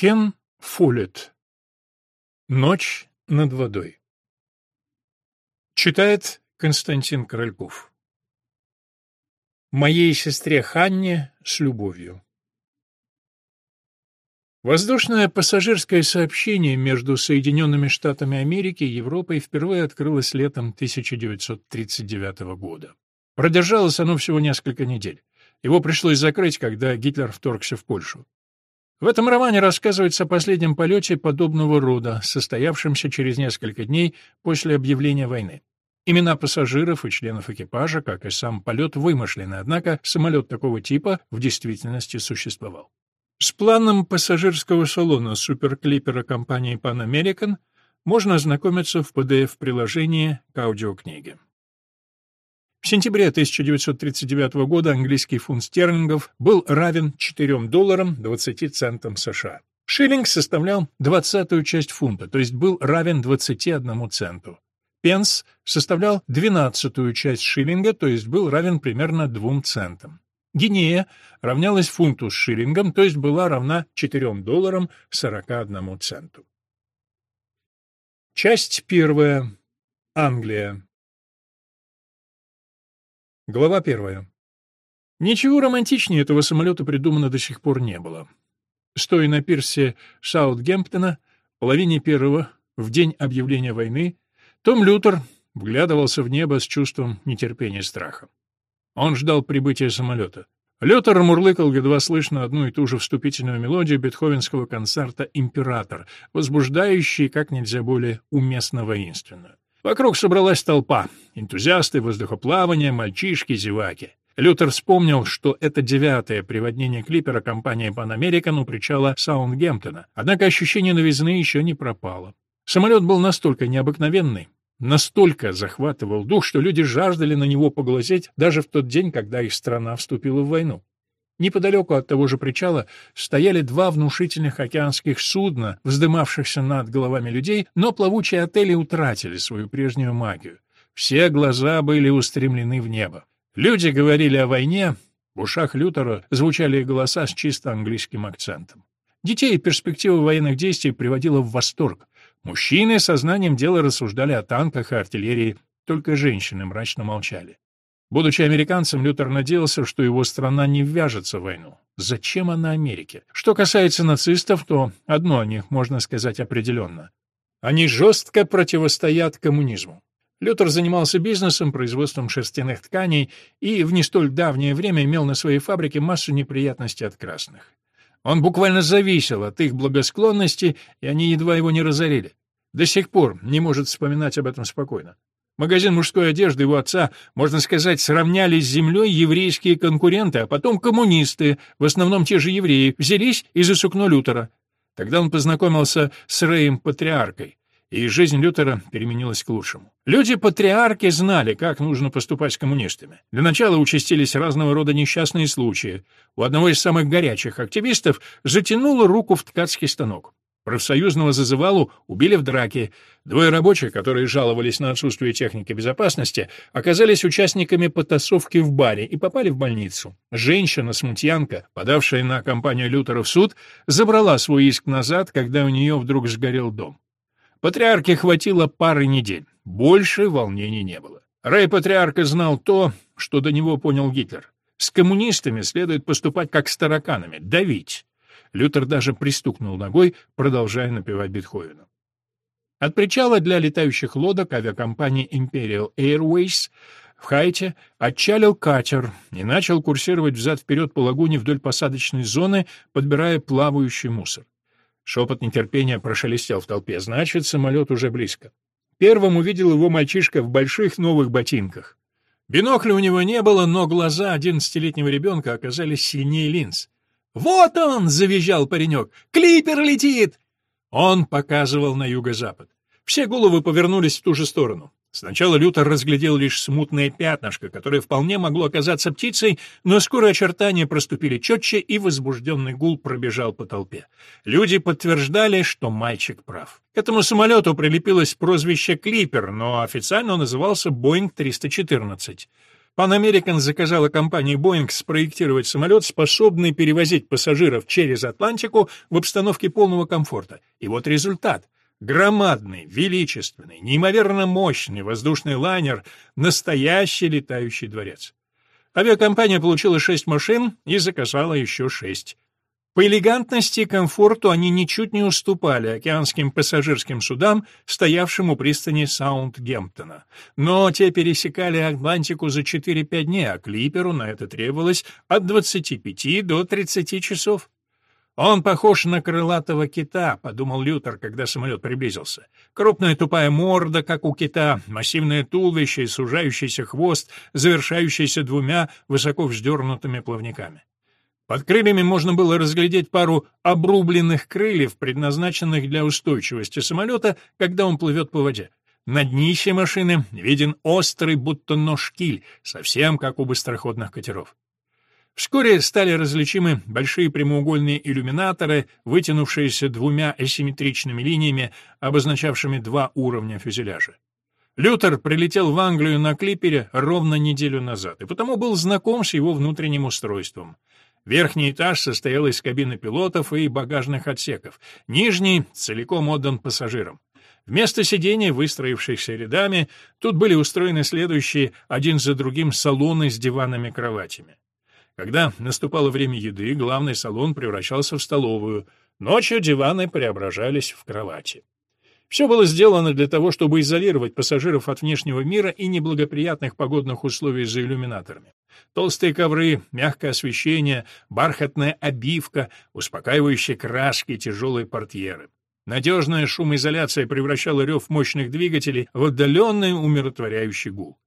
Кен Фуллет. Ночь над водой. Читает Константин Корольков. Моей сестре Ханне с любовью. Воздушное пассажирское сообщение между Соединенными Штатами Америки и Европой впервые открылось летом 1939 года. Продержалось оно всего несколько недель. Его пришлось закрыть, когда Гитлер вторгся в Польшу. В этом романе рассказывается о последнем полете подобного рода, состоявшемся через несколько дней после объявления войны. Имена пассажиров и членов экипажа, как и сам полет, вымышлены, однако самолет такого типа в действительности существовал. С планом пассажирского салона суперклипера компании Pan American можно ознакомиться в PDF-приложении к аудиокниге. В сентябре 1939 года английский фунт стерлингов был равен 4 долларам 20 центам США. Шиллинг составлял двадцатую часть фунта, то есть был равен 21 центу. Пенс составлял двенадцатую часть шиллинга, то есть был равен примерно 2 центам. Гинея равнялась фунту с шиллингом, то есть была равна 4 долларам 41 центу. Часть первая. Англия. Глава первая. Ничего романтичнее этого самолета придумано до сих пор не было. Стоя на пирсе Саутгемптона, половине первого, в день объявления войны, Том Лютер вглядывался в небо с чувством нетерпения и страха. Он ждал прибытия самолета. Лютер мурлыкал едва слышно одну и ту же вступительную мелодию бетховенского концерта «Император», возбуждающий как нельзя более уместно воинственно. Вокруг собралась толпа. Энтузиасты воздухоплавания, мальчишки, зеваки. Лютер вспомнил, что это девятое приводнение клипера компании Pan American у причала Саундгемптона. Однако ощущение новизны еще не пропало. Самолет был настолько необыкновенный, настолько захватывал дух, что люди жаждали на него поглазеть даже в тот день, когда их страна вступила в войну. Неподалеку от того же причала стояли два внушительных океанских судна, вздымавшихся над головами людей, но плавучие отели утратили свою прежнюю магию. Все глаза были устремлены в небо. Люди говорили о войне, в ушах Лютера звучали голоса с чисто английским акцентом. Детей перспектива военных действий приводила в восторг. Мужчины со знанием дела рассуждали о танках и артиллерии, только женщины мрачно молчали. Будучи американцем, Лютер надеялся, что его страна не ввяжется в войну. Зачем она Америке? Что касается нацистов, то одно о них можно сказать определенно. Они жестко противостоят коммунизму. Лютер занимался бизнесом, производством шерстяных тканей и в не столь давнее время имел на своей фабрике массу неприятностей от красных. Он буквально зависел от их благосклонности, и они едва его не разорили. До сих пор не может вспоминать об этом спокойно. Магазин мужской одежды его отца, можно сказать, сравняли с землей еврейские конкуренты, а потом коммунисты, в основном те же евреи, взялись из-за сукно Лютера. Тогда он познакомился с Рэем Патриаркой, и жизнь Лютера переменилась к лучшему. Люди-патриарки знали, как нужно поступать с коммунистами. Для начала участились разного рода несчастные случаи. У одного из самых горячих активистов затянуло руку в ткацкий станок. Профсоюзного зазывалу убили в драке. Двое рабочих, которые жаловались на отсутствие техники безопасности, оказались участниками потасовки в баре и попали в больницу. Женщина-смутьянка, подавшая на компанию Лютера в суд, забрала свой иск назад, когда у нее вдруг сгорел дом. Патриарке хватило пары недель. Больше волнений не было. Рэй Патриарка знал то, что до него понял Гитлер. С коммунистами следует поступать как с тараканами — давить. Лютер даже пристукнул ногой, продолжая напевать Бетховена. От причала для летающих лодок авиакомпании Imperial Airways в Хайте отчалил катер и начал курсировать взад-вперед по лагуне вдоль посадочной зоны, подбирая плавающий мусор. Шепот нетерпения прошелестел в толпе. Значит, самолет уже близко. Первым увидел его мальчишка в больших новых ботинках. Бинокля у него не было, но глаза одиннадцатилетнего ребенка оказались сильнее линз. «Вот он!» — завизжал паренек. «Клипер летит!» Он показывал на юго-запад. Все головы повернулись в ту же сторону. Сначала Лютер разглядел лишь смутное пятнышко, которое вполне могло оказаться птицей, но скоро очертания проступили четче, и возбужденный гул пробежал по толпе. Люди подтверждали, что мальчик прав. К этому самолету прилепилось прозвище «Клипер», но официально он назывался «Боинг-314». Pan American заказала компании Boeing спроектировать самолет, способный перевозить пассажиров через Атлантику в обстановке полного комфорта. И вот результат. Громадный, величественный, неимоверно мощный воздушный лайнер — настоящий летающий дворец. Авиакомпания получила шесть машин и заказала еще шесть. По элегантности и комфорту они ничуть не уступали океанским пассажирским судам, стоявшим у пристани Саундгемптона. Но те пересекали Атлантику за 4-5 дней, а клиперу на это требовалось от 25 до 30 часов. «Он похож на крылатого кита», — подумал Лютер, когда самолет приблизился. Крупная тупая морда, как у кита, массивное туловище и сужающийся хвост, завершающийся двумя высоко вздернутыми плавниками. Под крыльями можно было разглядеть пару обрубленных крыльев, предназначенных для устойчивости самолета, когда он плывет по воде. На днище машины виден острый, будто нож киль, совсем как у быстроходных катеров. Вскоре стали различимы большие прямоугольные иллюминаторы, вытянувшиеся двумя асимметричными линиями, обозначавшими два уровня фюзеляжа. Лютер прилетел в Англию на клипере ровно неделю назад, и потому был знаком с его внутренним устройством. Верхний этаж состоял из кабины пилотов и багажных отсеков, нижний целиком отдан пассажирам. Вместо сидений, выстроившихся рядами, тут были устроены следующие один за другим салоны с диванами-кроватями. Когда наступало время еды, главный салон превращался в столовую, ночью диваны преображались в кровати. Все было сделано для того, чтобы изолировать пассажиров от внешнего мира и неблагоприятных погодных условий за иллюминаторами. Толстые ковры, мягкое освещение, бархатная обивка, успокаивающие краски, тяжелые портьеры. Надежная шумоизоляция превращала рев мощных двигателей в отдаленный умиротворяющий гул.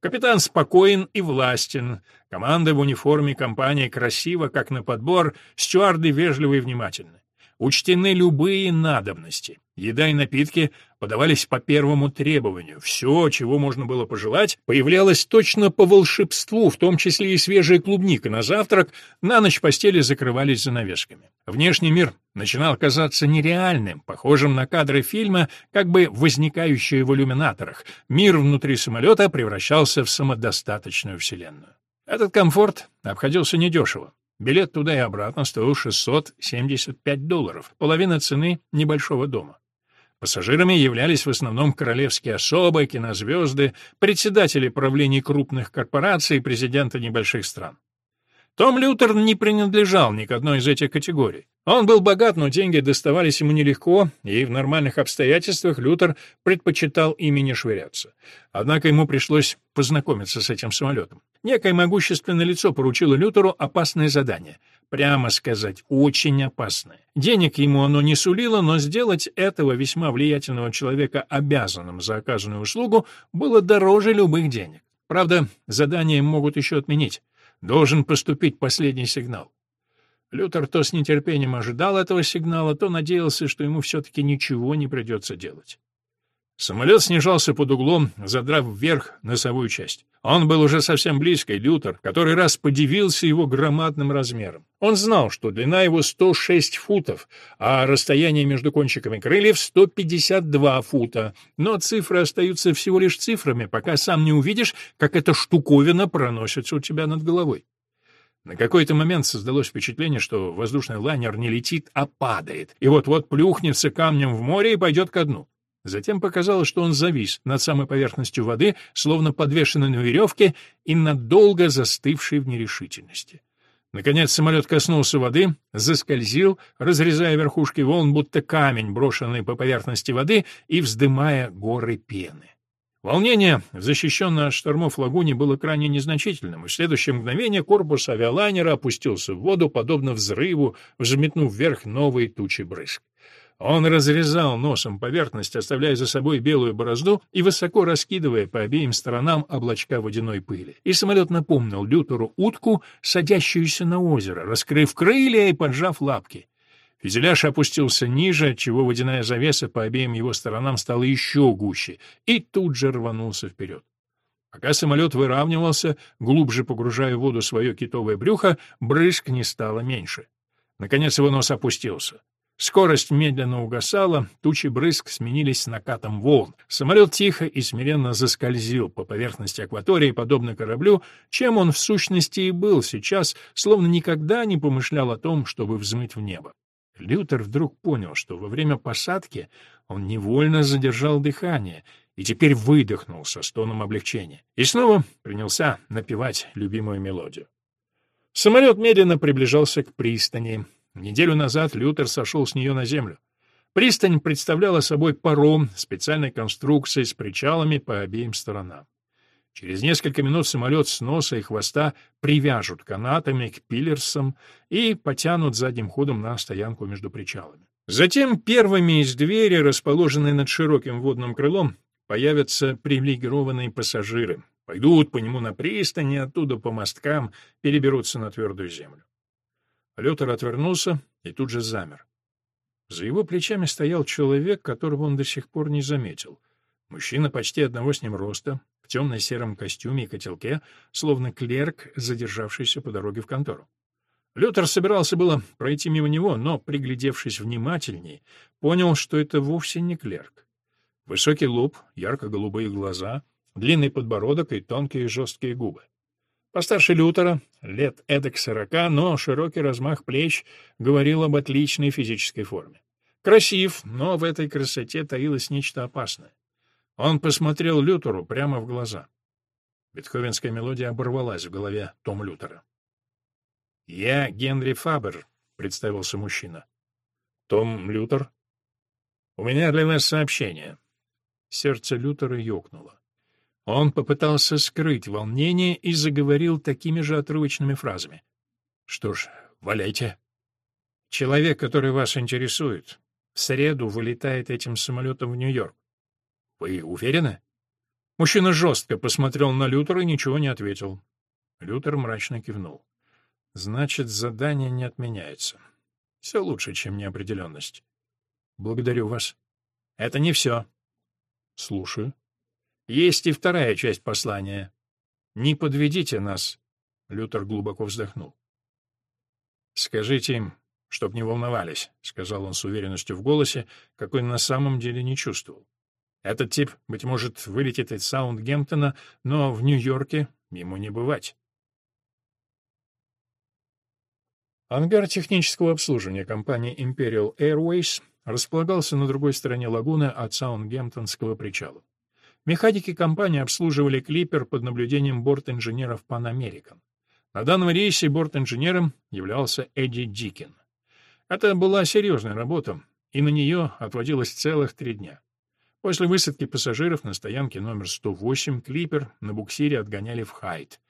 Капитан спокоен и властен, команда в униформе компании красива, как на подбор, стюарды вежливы и внимательны. Учтены любые надобности. Еда и напитки подавались по первому требованию. Все, чего можно было пожелать, появлялось точно по волшебству, в том числе и свежая клубника на завтрак, на ночь постели закрывались занавесками. Внешний мир начинал казаться нереальным, похожим на кадры фильма, как бы возникающие в иллюминаторах. Мир внутри самолета превращался в самодостаточную вселенную. Этот комфорт обходился недешево. Билет туда и обратно стоил 675 долларов, половина цены небольшого дома. Пассажирами являлись в основном королевские особы, кинозвезды, председатели правлений крупных корпораций и президенты небольших стран. Том Лютер не принадлежал ни к одной из этих категорий. Он был богат, но деньги доставались ему нелегко, и в нормальных обстоятельствах Лютер предпочитал ими не швыряться. Однако ему пришлось познакомиться с этим самолетом. Некое могущественное лицо поручило Лютеру опасное задание. Прямо сказать, очень опасное. Денег ему оно не сулило, но сделать этого весьма влиятельного человека обязанным за оказанную услугу было дороже любых денег. Правда, задание могут еще отменить. Должен поступить последний сигнал. Лютер то с нетерпением ожидал этого сигнала, то надеялся, что ему все-таки ничего не придется делать. Самолет снижался под углом, задрав вверх носовую часть. Он был уже совсем близко, и Лютер который раз подивился его громадным размером. Он знал, что длина его 106 футов, а расстояние между кончиками крыльев 152 фута. Но цифры остаются всего лишь цифрами, пока сам не увидишь, как эта штуковина проносится у тебя над головой. На какой-то момент создалось впечатление, что воздушный лайнер не летит, а падает, и вот-вот плюхнется камнем в море и пойдет ко дну. Затем показалось, что он завис над самой поверхностью воды, словно подвешенный на веревке и надолго застывший в нерешительности. Наконец самолет коснулся воды, заскользил, разрезая верхушки волн, будто камень, брошенный по поверхности воды и вздымая горы пены. Волнение в защищенной от штормов лагуне было крайне незначительным, и в следующее мгновение корпус авиалайнера опустился в воду, подобно взрыву, взметнув вверх новые тучи брызг. Он разрезал носом поверхность, оставляя за собой белую борозду и высоко раскидывая по обеим сторонам облачка водяной пыли. И самолет напомнил Лютеру утку, садящуюся на озеро, раскрыв крылья и поджав лапки. Фюзеляж опустился ниже, отчего водяная завеса по обеим его сторонам стала еще гуще, и тут же рванулся вперед. Пока самолет выравнивался, глубже погружая в воду свое китовое брюхо, брызг не стало меньше. Наконец его нос опустился. Скорость медленно угасала, тучи брызг сменились накатом волн. Самолет тихо и смиренно заскользил по поверхности акватории, подобно кораблю, чем он в сущности и был сейчас, словно никогда не помышлял о том, чтобы взмыть в небо. Лютер вдруг понял, что во время посадки он невольно задержал дыхание и теперь выдохнул со стоном облегчения. И снова принялся напевать любимую мелодию. Самолет медленно приближался к пристани. Неделю назад Лютер сошел с нее на землю. Пристань представляла собой паром специальной конструкции с причалами по обеим сторонам. Через несколько минут самолет с носа и хвоста привяжут канатами к пилерсам и потянут задним ходом на стоянку между причалами. Затем первыми из двери, расположенной над широким водным крылом, появятся привилегированные пассажиры, пойдут по нему на пристань и оттуда по мосткам переберутся на твердую землю. Лютер отвернулся и тут же замер. За его плечами стоял человек, которого он до сих пор не заметил. Мужчина почти одного с ним роста, в темно-сером костюме и котелке, словно клерк, задержавшийся по дороге в контору. Лютер собирался было пройти мимо него, но, приглядевшись внимательнее, понял, что это вовсе не клерк. Высокий лоб, ярко-голубые глаза, длинный подбородок и тонкие жесткие губы. Постарше Лютера, лет эдак сорока, но широкий размах плеч говорил об отличной физической форме. Красив, но в этой красоте таилось нечто опасное. Он посмотрел Лютеру прямо в глаза. Бетховенская мелодия оборвалась в голове Том Лютера. «Я Генри Фабер», — представился мужчина. «Том Лютер?» «У меня для вас сообщение». Сердце Лютера ёкнуло. Он попытался скрыть волнение и заговорил такими же отрывочными фразами. «Что ж, валяйте. Человек, который вас интересует, в среду вылетает этим самолетом в Нью-Йорк. Вы уверены?» Мужчина жестко посмотрел на Лютера и ничего не ответил. Лютер мрачно кивнул. «Значит, задание не отменяется. Все лучше, чем неопределенность. Благодарю вас. Это не все. Слушаю. Есть и вторая часть послания. Не подведите нас. Лютер глубоко вздохнул. Скажите им, чтоб не волновались, сказал он с уверенностью в голосе, какой на самом деле не чувствовал. Этот тип, быть может, вылетит из Саундгемптона, но в Нью-Йорке ему не бывать. Ангар технического обслуживания компании Imperial Airways располагался на другой стороне лагуны от Саундгемптонского причала. Механики компании обслуживали клипер под наблюдением борт-инженеров Pan American. На данном рейсе борт-инженером являлся Эдди Дикин. Это была серьезная работа, и на нее отводилось целых три дня. После высадки пассажиров на стоянке номер 108 клипер на буксире отгоняли в Хайт.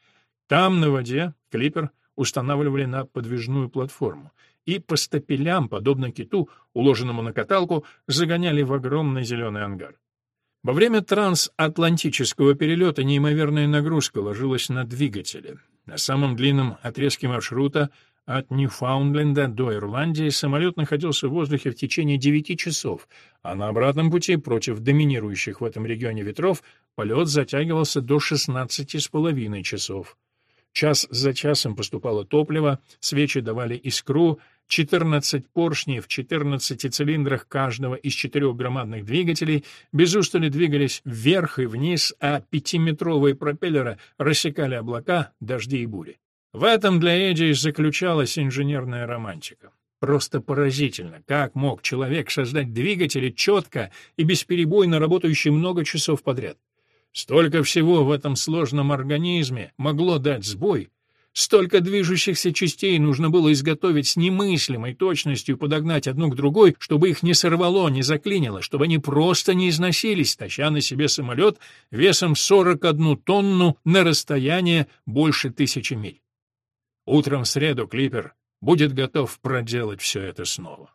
Там, на воде, клипер устанавливали на подвижную платформу и по стапелям, подобно киту, уложенному на каталку, загоняли в огромный зеленый ангар. Во время трансатлантического перелета неимоверная нагрузка ложилась на двигатели. На самом длинном отрезке маршрута от Ньюфаундленда до Ирландии самолет находился в воздухе в течение 9 часов, а на обратном пути против доминирующих в этом регионе ветров полет затягивался до 16,5 часов. Час за часом поступало топливо, свечи давали искру, 14 поршней в 14 цилиндрах каждого из четырех громадных двигателей без устали двигались вверх и вниз, а пятиметровые пропеллеры рассекали облака, дожди и бури. В этом для Эдди заключалась инженерная романтика. Просто поразительно, как мог человек создать двигатели четко и бесперебойно работающие много часов подряд. Столько всего в этом сложном организме могло дать сбой, столько движущихся частей нужно было изготовить с немыслимой точностью подогнать одну к другой, чтобы их не сорвало, не заклинило, чтобы они просто не износились, таща на себе самолет весом 41 тонну на расстояние больше тысячи миль. Утром в среду Клипер будет готов проделать все это снова.